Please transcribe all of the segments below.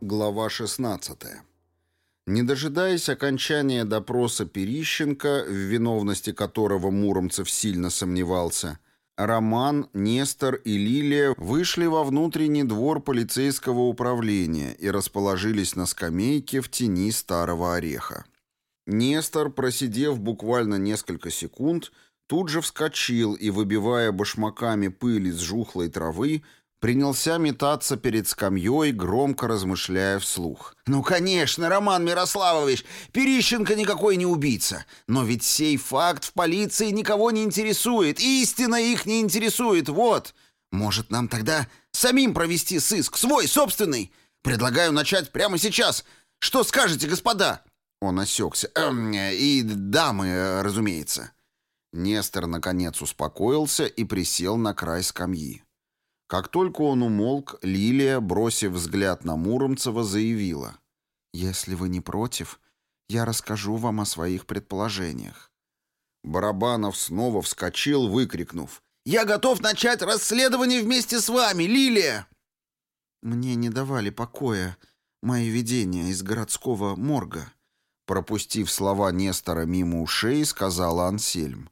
Глава 16. Не дожидаясь окончания допроса Перищенко, в виновности которого Муромцев сильно сомневался, Роман, Нестор и Лилия вышли во внутренний двор полицейского управления и расположились на скамейке в тени старого ореха. Нестор, просидев буквально несколько секунд, тут же вскочил и, выбивая башмаками пыль из жухлой травы, принялся метаться перед скамьей, громко размышляя вслух. «Ну, конечно, Роман Мирославович, Перищенко никакой не убийца. Но ведь сей факт в полиции никого не интересует, истина их не интересует, вот. Может, нам тогда самим провести сыск, свой, собственный? Предлагаю начать прямо сейчас. Что скажете, господа?» Он осекся. Эм, «И дамы, разумеется». Нестор, наконец, успокоился и присел на край скамьи. Как только он умолк, Лилия, бросив взгляд на Муромцева, заявила. «Если вы не против, я расскажу вам о своих предположениях». Барабанов снова вскочил, выкрикнув. «Я готов начать расследование вместе с вами, Лилия!» «Мне не давали покоя мои видения из городского морга», пропустив слова Нестора мимо ушей, сказала Ансельм.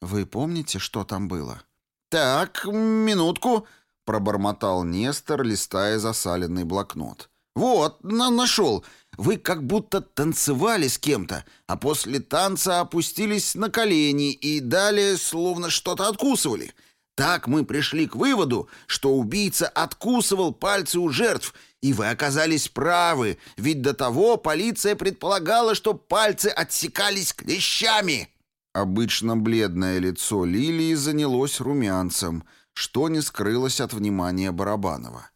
«Вы помните, что там было?» «Так, минутку», пробормотал Нестор, листая засаленный блокнот. «Вот, на нашел. Вы как будто танцевали с кем-то, а после танца опустились на колени и далее словно что-то откусывали. Так мы пришли к выводу, что убийца откусывал пальцы у жертв, и вы оказались правы, ведь до того полиция предполагала, что пальцы отсекались клещами». Обычно бледное лицо Лилии занялось румянцем — что не скрылось от внимания Барабанова.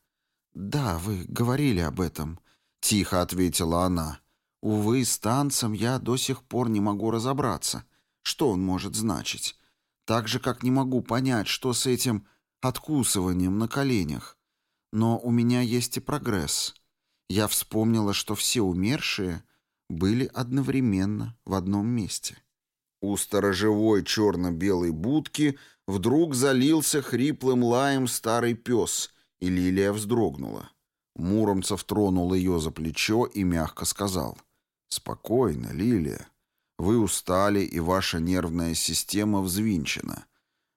«Да, вы говорили об этом», — тихо ответила она. «Увы, с танцем я до сих пор не могу разобраться, что он может значить. Так же, как не могу понять, что с этим откусыванием на коленях. Но у меня есть и прогресс. Я вспомнила, что все умершие были одновременно в одном месте». У сторожевой черно-белой будки — Вдруг залился хриплым лаем старый пес, и Лилия вздрогнула. Муромцев тронул ее за плечо и мягко сказал. «Спокойно, Лилия. Вы устали, и ваша нервная система взвинчена.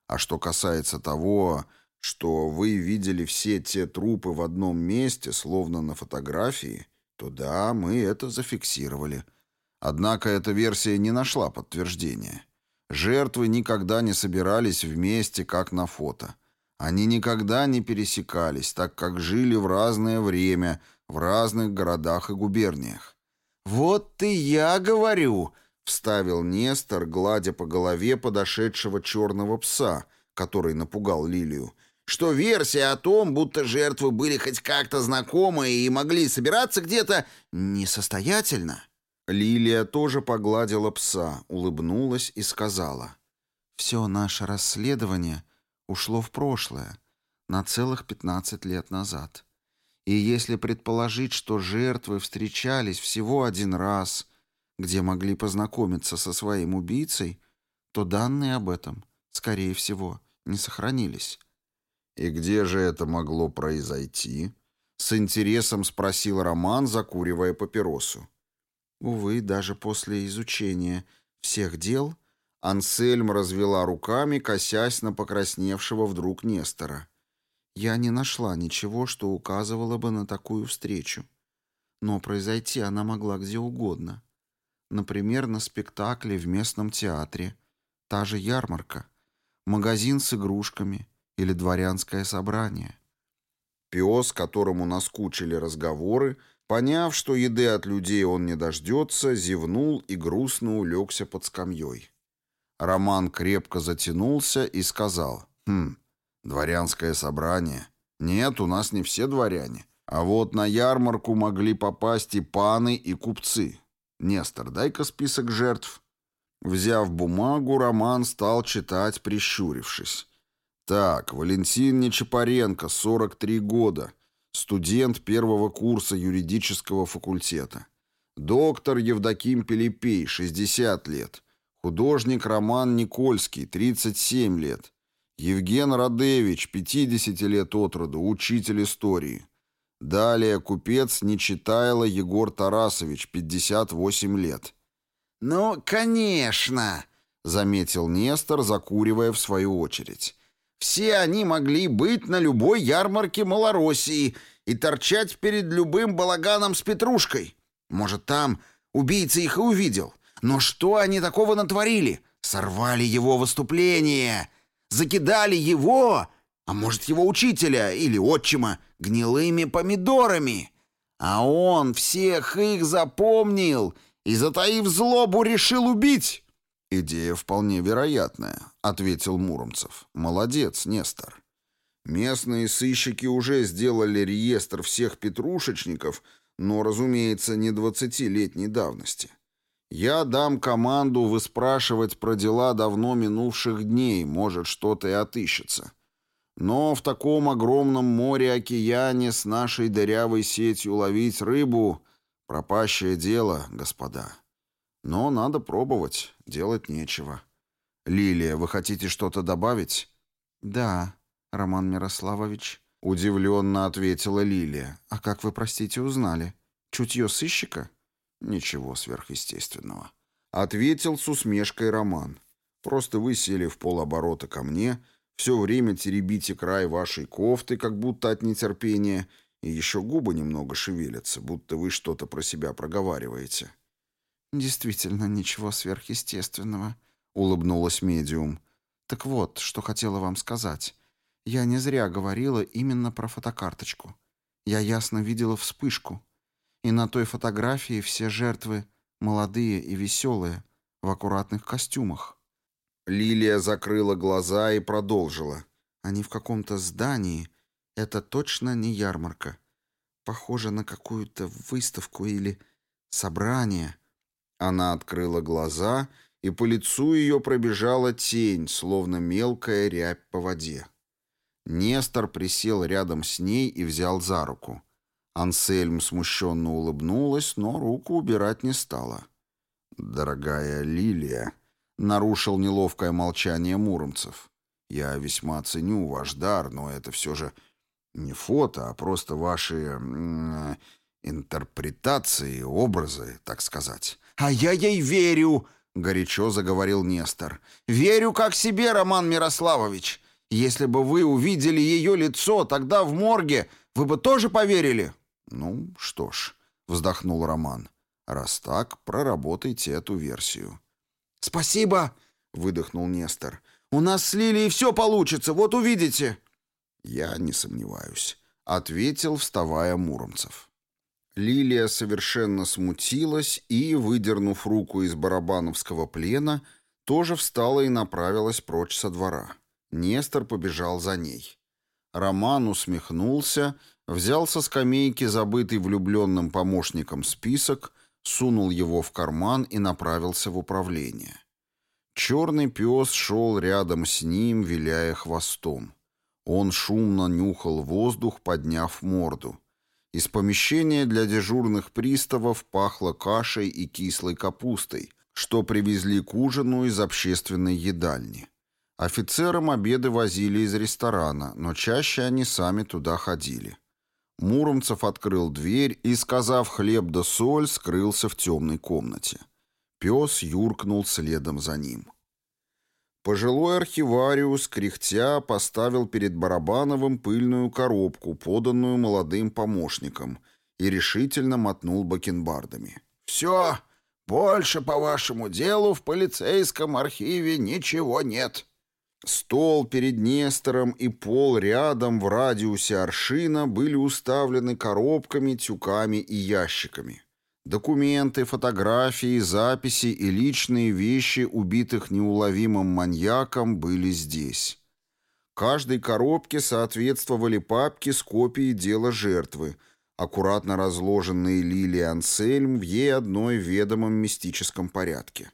А что касается того, что вы видели все те трупы в одном месте, словно на фотографии, то да, мы это зафиксировали. Однако эта версия не нашла подтверждения. Жертвы никогда не собирались вместе, как на фото. Они никогда не пересекались, так как жили в разное время, в разных городах и губерниях. «Вот и я говорю», — вставил Нестор, гладя по голове подошедшего черного пса, который напугал Лилию, что версия о том, будто жертвы были хоть как-то знакомы и могли собираться где-то, несостоятельна. Лилия тоже погладила пса, улыбнулась и сказала. «Все наше расследование ушло в прошлое, на целых 15 лет назад. И если предположить, что жертвы встречались всего один раз, где могли познакомиться со своим убийцей, то данные об этом, скорее всего, не сохранились». «И где же это могло произойти?» С интересом спросил Роман, закуривая папиросу. Увы, даже после изучения всех дел Ансельм развела руками, косясь на покрасневшего вдруг Нестора. Я не нашла ничего, что указывало бы на такую встречу. Но произойти она могла где угодно. Например, на спектакле в местном театре, та же ярмарка, магазин с игрушками или дворянское собрание. Пес, которому наскучили разговоры, Поняв, что еды от людей он не дождется, зевнул и грустно улегся под скамьей. Роман крепко затянулся и сказал, «Хм, дворянское собрание? Нет, у нас не все дворяне. А вот на ярмарку могли попасть и паны, и купцы. Нестор, дай-ка список жертв». Взяв бумагу, Роман стал читать, прищурившись. «Так, Валентин Нечапаренко, 43 года, студент первого курса юридического факультета. Доктор Евдоким Пелепей, 60 лет. Художник Роман Никольский, 37 лет. Евген Радевич, 50 лет от роду, учитель истории. Далее купец Нечитайло Егор Тарасович, 58 лет. «Ну, конечно!» — заметил Нестор, закуривая в свою очередь. «Все они могли быть на любой ярмарке Малороссии и торчать перед любым балаганом с петрушкой. Может, там убийца их и увидел. Но что они такого натворили? Сорвали его выступление, закидали его, а может, его учителя или отчима, гнилыми помидорами. А он всех их запомнил и, затаив злобу, решил убить. «Идея вполне вероятная», — ответил Муромцев. «Молодец, Нестор. Местные сыщики уже сделали реестр всех петрушечников, но, разумеется, не двадцатилетней давности. Я дам команду выспрашивать про дела давно минувших дней, может, что-то и отыщется. Но в таком огромном море-океане с нашей дырявой сетью ловить рыбу — пропащее дело, господа. Но надо пробовать, делать нечего. Лилия, вы хотите что-то добавить? Да, Роман Мирославович, удивленно ответила Лилия. А как вы, простите, узнали? Чутье сыщика? Ничего сверхъестественного. Ответил с усмешкой Роман. Просто вы сели в полоборота ко мне — все время теребите край вашей кофты, как будто от нетерпения, и еще губы немного шевелятся, будто вы что-то про себя проговариваете». «Действительно, ничего сверхъестественного», — улыбнулась медиум. «Так вот, что хотела вам сказать. Я не зря говорила именно про фотокарточку. Я ясно видела вспышку. И на той фотографии все жертвы молодые и веселые, в аккуратных костюмах. Лилия закрыла глаза и продолжила. «Они в каком-то здании. Это точно не ярмарка. Похоже на какую-то выставку или собрание». Она открыла глаза, и по лицу ее пробежала тень, словно мелкая рябь по воде. Нестор присел рядом с ней и взял за руку. Ансельм смущенно улыбнулась, но руку убирать не стала. «Дорогая Лилия», Нарушил неловкое молчание Муромцев. «Я весьма ценю ваш дар, но это все же не фото, а просто ваши интерпретации, образы, так сказать». «А я ей верю!» — горячо заговорил Нестор. «Верю как себе, Роман Мирославович. Если бы вы увидели ее лицо тогда в морге, вы бы тоже поверили?» «Ну, что ж», — вздохнул Роман. «Раз так, проработайте эту версию». «Спасибо!» — выдохнул Нестор. «У нас с Лилией все получится, вот увидите!» «Я не сомневаюсь», — ответил, вставая Муромцев. Лилия совершенно смутилась и, выдернув руку из барабановского плена, тоже встала и направилась прочь со двора. Нестор побежал за ней. Роман усмехнулся, взял со скамейки забытый влюбленным помощником список сунул его в карман и направился в управление. Черный пес шел рядом с ним, виляя хвостом. Он шумно нюхал воздух, подняв морду. Из помещения для дежурных приставов пахло кашей и кислой капустой, что привезли к ужину из общественной едальни. Офицерам обеды возили из ресторана, но чаще они сами туда ходили. Муромцев открыл дверь и, сказав хлеб да соль, скрылся в темной комнате. Пес юркнул следом за ним. Пожилой архивариус, кряхтя, поставил перед Барабановым пыльную коробку, поданную молодым помощником, и решительно мотнул бакенбардами. «Все, больше по вашему делу в полицейском архиве ничего нет». Стол перед Нестором и пол рядом в радиусе аршина были уставлены коробками, тюками и ящиками. Документы, фотографии, записи и личные вещи убитых неуловимым маньяком были здесь. Каждой коробке соответствовали папки с копией дела жертвы, аккуратно разложенные Лили Ансельм в ей одной ведомом мистическом порядке.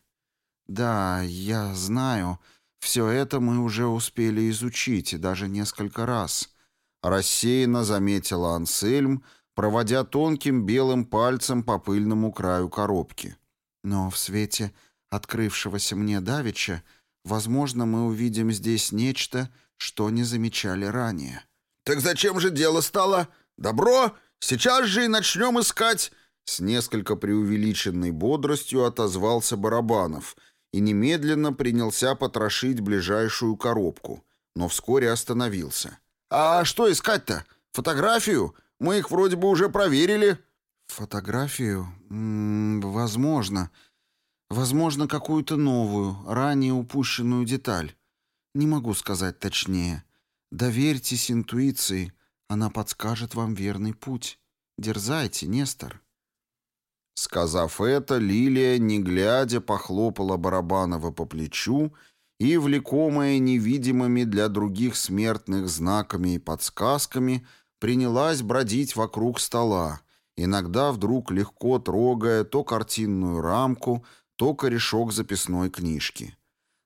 «Да, я знаю», все это мы уже успели изучить, и даже несколько раз. Рассеянно заметила Ансельм, проводя тонким белым пальцем по пыльному краю коробки. Но в свете открывшегося мне давеча, возможно, мы увидим здесь нечто, что не замечали ранее». «Так зачем же дело стало? Добро? Сейчас же и начнем искать!» С несколько преувеличенной бодростью отозвался Барабанов и немедленно принялся потрошить ближайшую коробку, но вскоре остановился. «А что искать-то? Фотографию? Мы их вроде бы уже проверили». «Фотографию? М -м, возможно. Возможно, какую-то новую, ранее упущенную деталь. Не могу сказать точнее. Доверьтесь интуиции, она подскажет вам верный путь. Дерзайте, Нестор». Сказав это, Лилия, не глядя, похлопала Барабанова по плечу и, влекомая невидимыми для других смертных знаками и подсказками, принялась бродить вокруг стола, иногда вдруг легко трогая то картинную рамку, то корешок записной книжки.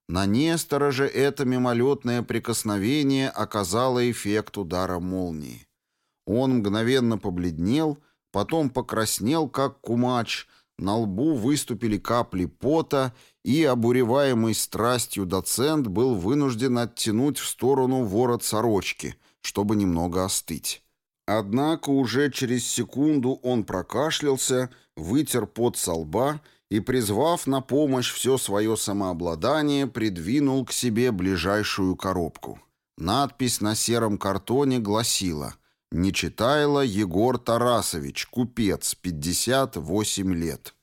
На Нестора же это мимолетное прикосновение оказало эффект удара молнии. Он мгновенно побледнел потом покраснел, как кумач, на лбу выступили капли пота, и, обуреваемый страстью доцент, был вынужден оттянуть в сторону ворот сорочки, чтобы немного остыть. Однако уже через секунду он прокашлялся, вытер пот со лба и, призвав на помощь все свое самообладание, придвинул к себе ближайшую коробку. Надпись на сером картоне гласила — Нечитайло Егор Тарасович, купец, 58 лет.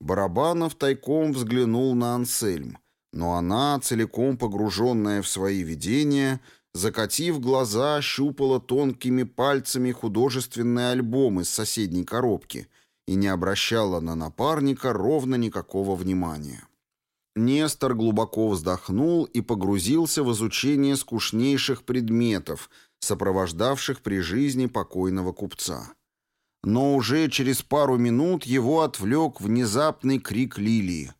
Барабанов тайком взглянул на Ансельм, но она, целиком погруженная в свои видения, закатив глаза, щупала тонкими пальцами художественный альбом из соседней коробки и не обращала на напарника ровно никакого внимания. Нестор глубоко вздохнул и погрузился в изучение скучнейших предметов, сопровождавших при жизни покойного купца. Но уже через пару минут его отвлек внезапный крик Лилии.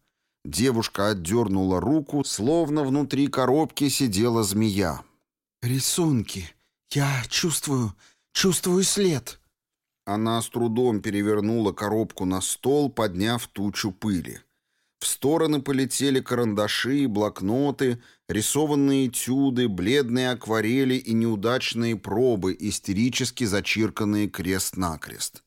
Девушка отдернула руку, словно внутри коробки сидела змея. «Рисунки. Я чувствую, чувствую след». Она с трудом перевернула коробку на стол, подняв тучу пыли. В стороны полетели карандаши, блокноты, рисованные этюды, бледные акварели и неудачные пробы, истерически зачирканные крест-накрест.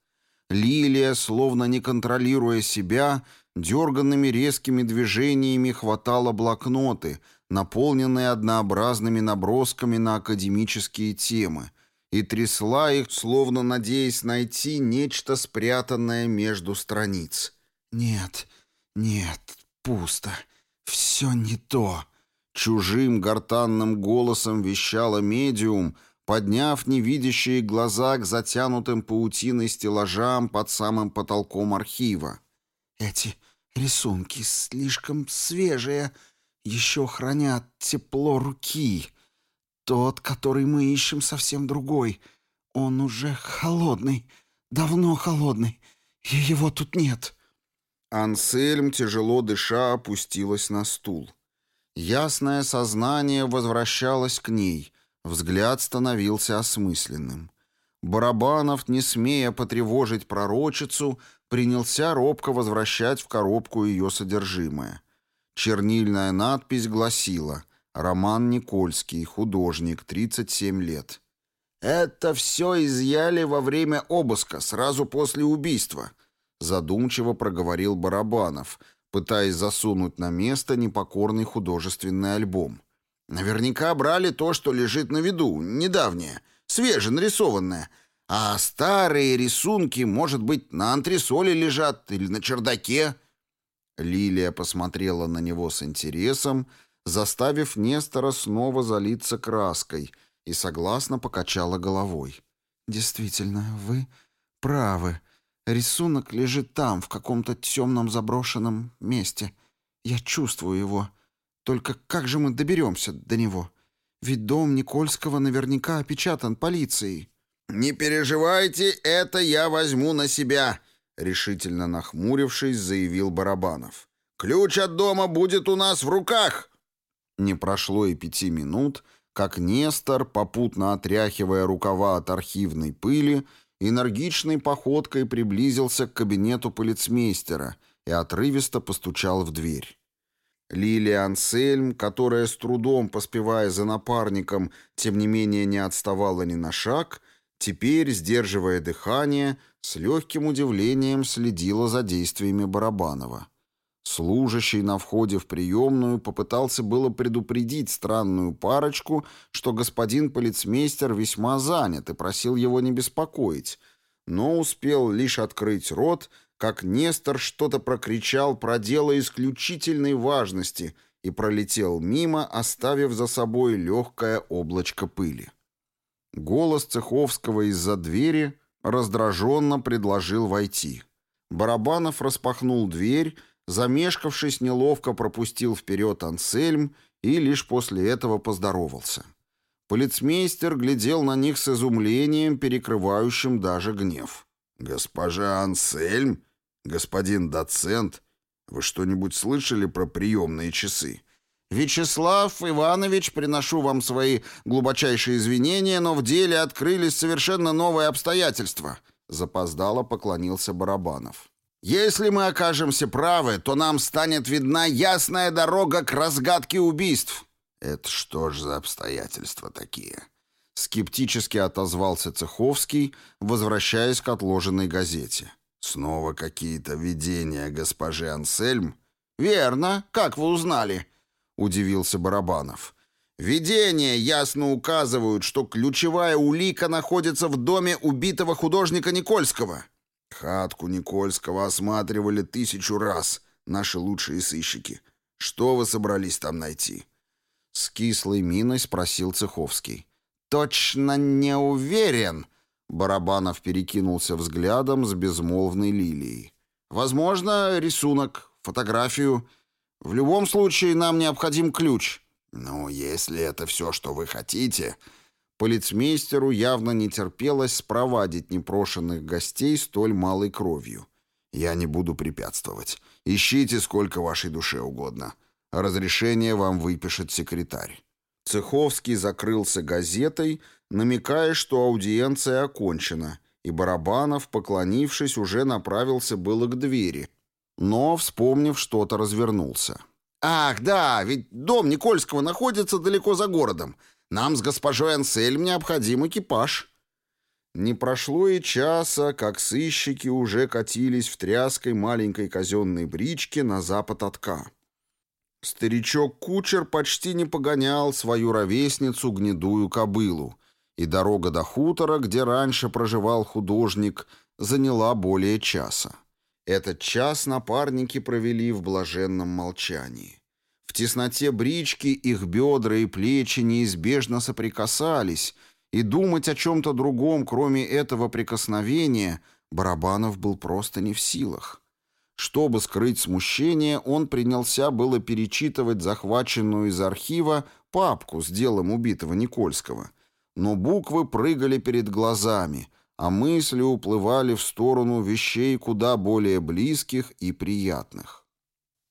Лилия, словно не контролируя себя, дерганными резкими движениями хватала блокноты, наполненные однообразными набросками на академические темы, и трясла их, словно надеясь найти нечто спрятанное между страниц. «Нет, «Нет, пусто. Все не то». Чужим гортанным голосом вещала медиум, подняв невидящие глаза к затянутым паутиной стеллажам под самым потолком архива. «Эти рисунки слишком свежие, еще хранят тепло руки. Тот, который мы ищем, совсем другой. Он уже холодный, давно холодный, и его тут нет». Ансельм, тяжело дыша, опустилась на стул. Ясное сознание возвращалось к ней, взгляд становился осмысленным. Барабанов, не смея потревожить пророчицу, принялся робко возвращать в коробку ее содержимое. Чернильная надпись гласила «Роман Никольский, художник, 37 лет». «Это все изъяли во время обыска, сразу после убийства», задумчиво проговорил Барабанов, пытаясь засунуть на место непокорный художественный альбом. Наверняка брали то, что лежит на виду, недавнее, свеженарисованное. А старые рисунки, может быть, на антресоле лежат или на чердаке. Лилия посмотрела на него с интересом, заставив Нестора снова залиться краской, и согласно покачала головой. «Действительно, вы правы. Рисунок лежит там, в каком-то темном заброшенном месте. Я чувствую его. Только как же мы доберемся до него? Ведь дом Никольского наверняка опечатан полицией». «Не переживайте, это я возьму на себя», — решительно нахмурившись, заявил Барабанов. «Ключ от дома будет у нас в руках». Не прошло и пяти минут, как Нестор, попутно отряхивая рукава от архивной пыли, энергичной походкой приблизился к кабинету полицмейстера и отрывисто постучал в дверь. Лилия Ансельм, которая с трудом поспевая за напарником, тем не менее не отставала ни на шаг, теперь, сдерживая дыхание, с легким удивлением следила за действиями Барабанова. Служащий на входе в приемную попытался было предупредить странную парочку, что господин полицмейстер весьма занят и просил его не беспокоить, но успел лишь открыть рот, как Нестор что-то прокричал про дело исключительной важности и пролетел мимо, оставив за собой легкое облачко пыли. Голос Цеховского из-за двери раздраженно предложил войти. Барабанов распахнул дверь, замешкавшись, неловко пропустил вперед Ансельм и лишь после этого поздоровался. Полицмейстер глядел на них с изумлением, перекрывающим даже гнев. «Госпожа Ансельм? Господин доцент? Вы что-нибудь слышали про приемные часы?» «Вячеслав Иванович, приношу вам свои глубочайшие извинения, но в деле открылись совершенно новые обстоятельства», — запоздало поклонился Барабанов. «Если мы окажемся правы, то нам станет видна ясная дорога к разгадке убийств». «Это что ж за обстоятельства такие?» Скептически отозвался Цеховский, возвращаясь к отложенной газете. «Снова какие-то видения госпожи Ансельм?» «Верно. Как вы узнали?» — удивился Барабанов. «Видения ясно указывают, что ключевая улика находится в доме убитого художника Никольского». «Хатку Никольского осматривали тысячу раз наши лучшие сыщики. Что вы собрались там найти?» С кислой миной спросил Цеховский. «Точно не уверен», — Барабанов перекинулся взглядом с безмолвной лилией. «Возможно, рисунок, фотографию. В любом случае нам необходим ключ». «Ну, если это все, что вы хотите...» Полицмейстеру явно не терпелось спровадить непрошенных гостей столь малой кровью. «Я не буду препятствовать. Ищите сколько вашей душе угодно. Разрешение вам выпишет секретарь». Цеховский закрылся газетой, намекая, что аудиенция окончена, и Барабанов, поклонившись, уже направился было к двери, но, вспомнив что-то, развернулся. «Ах, да, ведь дом Никольского находится далеко за городом. Нам с госпожой Ансельм необходим экипаж». Не прошло и часа, как сыщики уже катились в тряской маленькой казенной бричке на запад от Ка. Старичок-кучер почти не погонял свою ровесницу гнедую кобылу, и дорога до хутора, где раньше проживал художник, заняла более часа. Этот час напарники провели в блаженном молчании. В тесноте брички их бедра и плечи неизбежно соприкасались, и думать о чем-то другом, кроме этого прикосновения, Барабанов был просто не в силах. Чтобы скрыть смущение, он принялся было перечитывать захваченную из архива папку с делом убитого Никольского. Но буквы прыгали перед глазами, а мысли уплывали в сторону вещей куда более близких и приятных.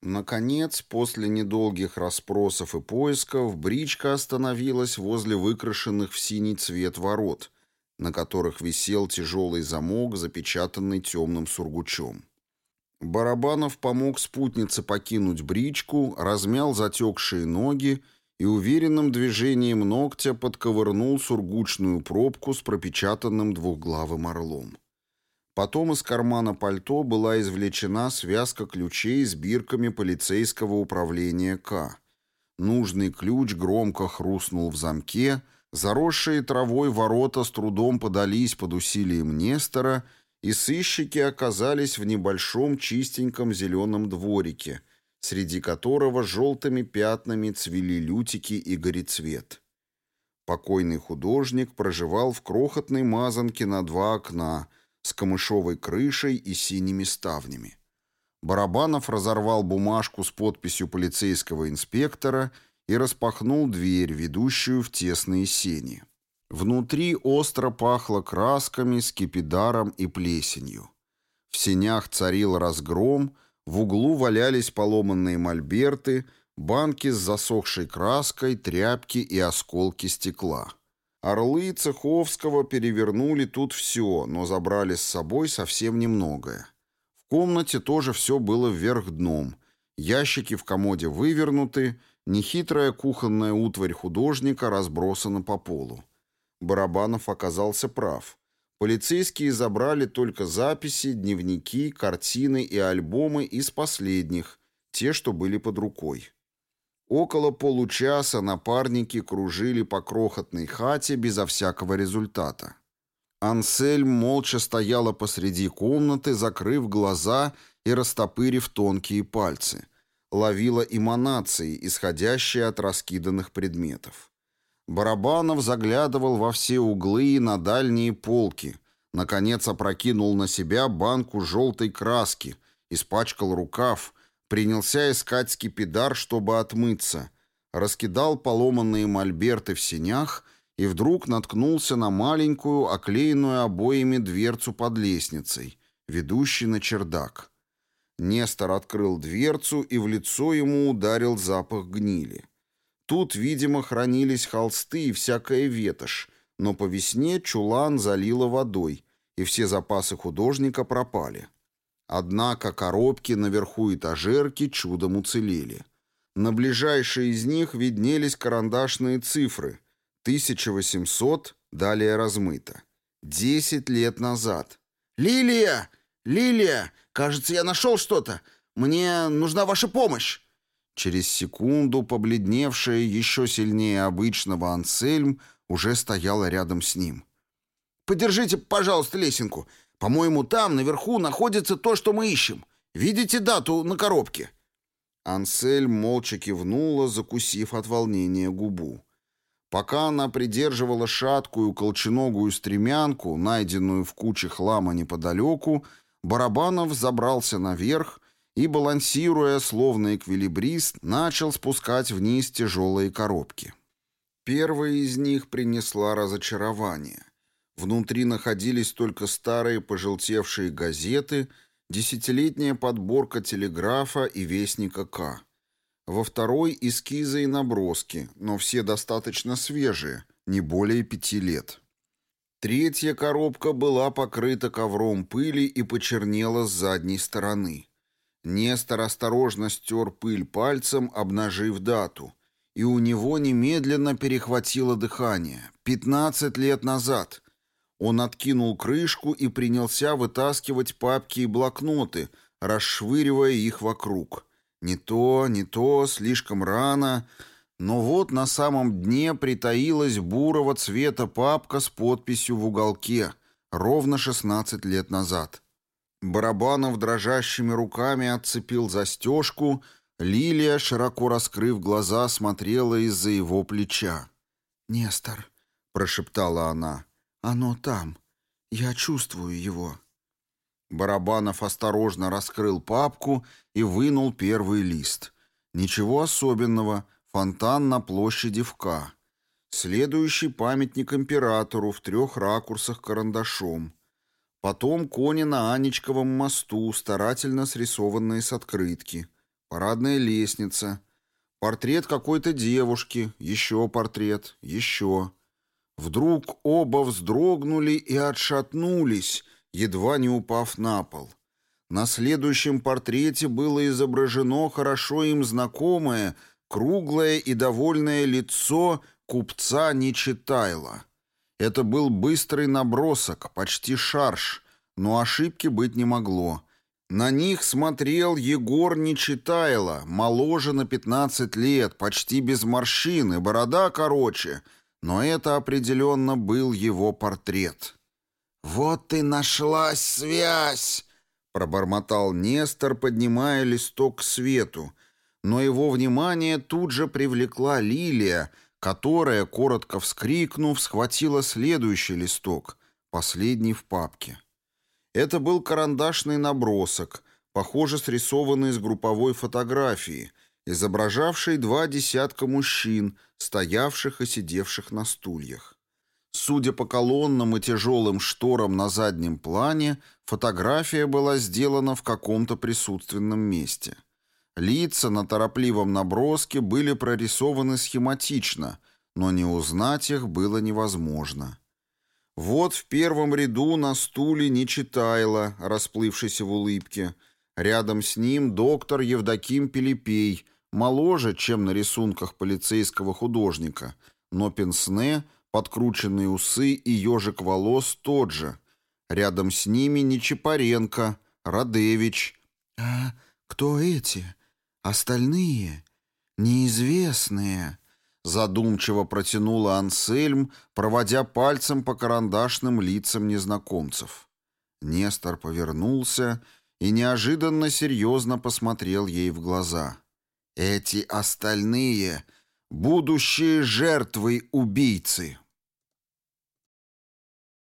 Наконец, после недолгих расспросов и поисков, бричка остановилась возле выкрашенных в синий цвет ворот, на которых висел тяжелый замок, запечатанный темным сургучом. Барабанов помог спутнице покинуть бричку, размял затекшие ноги и уверенным движением ногтя подковырнул сургучную пробку с пропечатанным двухглавым орлом. Потом из кармана пальто была извлечена связка ключей с бирками полицейского управления К. Нужный ключ громко хрустнул в замке, заросшие травой ворота с трудом подались под усилием Нестора — и сыщики оказались в небольшом чистеньком зеленом дворике, среди которого желтыми пятнами цвели лютики и горецвет. Покойный художник проживал в крохотной мазанке на два окна с камышовой крышей и синими ставнями. Барабанов разорвал бумажку с подписью полицейского инспектора и распахнул дверь, ведущую в тесные сени. Внутри остро пахло красками, скипидаром и плесенью. В сенях царил разгром, в углу валялись поломанные мольберты, банки с засохшей краской, тряпки и осколки стекла. Орлы Цеховского перевернули тут все, но забрали с собой совсем немногое. В комнате тоже все было вверх дном. Ящики в комоде вывернуты, нехитрая кухонная утварь художника разбросана по полу. Барабанов оказался прав. Полицейские забрали только записи, дневники, картины и альбомы из последних, те, что были под рукой. Около получаса напарники кружили по крохотной хате безо всякого результата. Ансельм молча стояла посреди комнаты, закрыв глаза и растопырив тонкие пальцы. Ловила эманации, исходящие от раскиданных предметов. Барабанов заглядывал во все углы и на дальние полки. Наконец опрокинул на себя банку желтой краски, испачкал рукав, принялся искать скипидар, чтобы отмыться, раскидал поломанные мольберты в сенях и вдруг наткнулся на маленькую, оклеенную обоями дверцу под лестницей, ведущей на чердак. Нестор открыл дверцу, и в лицо ему ударил запах гнили. Тут, видимо, хранились холсты и всякая ветошь, но по весне чулан залило водой, и все запасы художника пропали. Однако коробки наверху этажерки чудом уцелели. На ближайшей из них виднелись карандашные цифры. 1800, далее размыто. Десять лет назад. «Лилия! Лилия! Кажется, я нашел что-то. Мне нужна ваша помощь!» Через секунду побледневшая еще сильнее обычного Ансельм уже стояла рядом с ним. «Подержите, пожалуйста, лесенку. По-моему, там, наверху, находится то, что мы ищем. Видите дату на коробке?» Ансель молча кивнула, закусив от волнения губу. Пока она придерживала шаткую колченогую стремянку, найденную в куче хлама неподалеку, Барабанов забрался наверх и, балансируя, словно эквилибрист, начал спускать вниз тяжелые коробки. Первая из них принесла разочарование. Внутри находились только старые пожелтевшие газеты, десятилетняя подборка телеграфа и вестника К. Во второй — эскизы и наброски, но все достаточно свежие, не более пяти лет. Третья коробка была покрыта ковром пыли и почернела с задней стороны. Нестор осторожно стер пыль пальцем, обнажив дату, и у него немедленно перехватило дыхание. Пятнадцать лет назад. Он откинул крышку и принялся вытаскивать папки и блокноты, расшвыривая их вокруг. Не то, не то, слишком рано. Но вот на самом дне притаилась бурого цвета папка с подписью в уголке, ровно 16 лет назад. Барабанов дрожащими руками отцепил застежку, Лилия, широко раскрыв глаза, смотрела из-за его плеча. «Нестор», — прошептала она, — «оно там. Я чувствую его». Барабанов осторожно раскрыл папку и вынул первый лист. Ничего особенного, фонтан на площади в К. Следующий памятник императору в трех ракурсах карандашом. Потом кони на Анечковом мосту, старательно срисованные с открытки. Парадная лестница. Портрет какой-то девушки. Еще портрет. Еще. Вдруг оба вздрогнули и отшатнулись, едва не упав на пол. На следующем портрете было изображено хорошо им знакомое, круглое и довольное лицо купца Нечитайла. Это был быстрый набросок, почти шарш, но ошибки быть не могло. На них смотрел Егор Нечитайло, моложе на 15 лет, почти без морщины, борода короче, но это определенно был его портрет. «Вот и нашлась связь!» — пробормотал Нестор, поднимая листок к свету, но его внимание тут же привлекла Лилия, которая, коротко вскрикнув, схватила следующий листок, последний в папке. Это был карандашный набросок, похоже срисованный с групповой фотографии, изображавший два десятка мужчин, стоявших и сидевших на стульях. Судя по колоннам и тяжелым шторам на заднем плане, фотография была сделана в каком-то присутственном месте. Лица на торопливом наброске были прорисованы схематично, но не узнать их было невозможно. Вот в первом ряду на стуле не читайла, расплывшийся в улыбке. Рядом с ним доктор Евдоким Пелепей, моложе, чем на рисунках полицейского художника, но пенсне, подкрученные усы и ежик волос тот же. Рядом с ними Нечапаренко, Радевич. «А кто эти? Остальные? Неизвестные?» Задумчиво протянула Ансельм, проводя пальцем по карандашным лицам незнакомцев. Нестор повернулся и неожиданно серьезно посмотрел ей в глаза. «Эти остальные — будущие жертвы убийцы».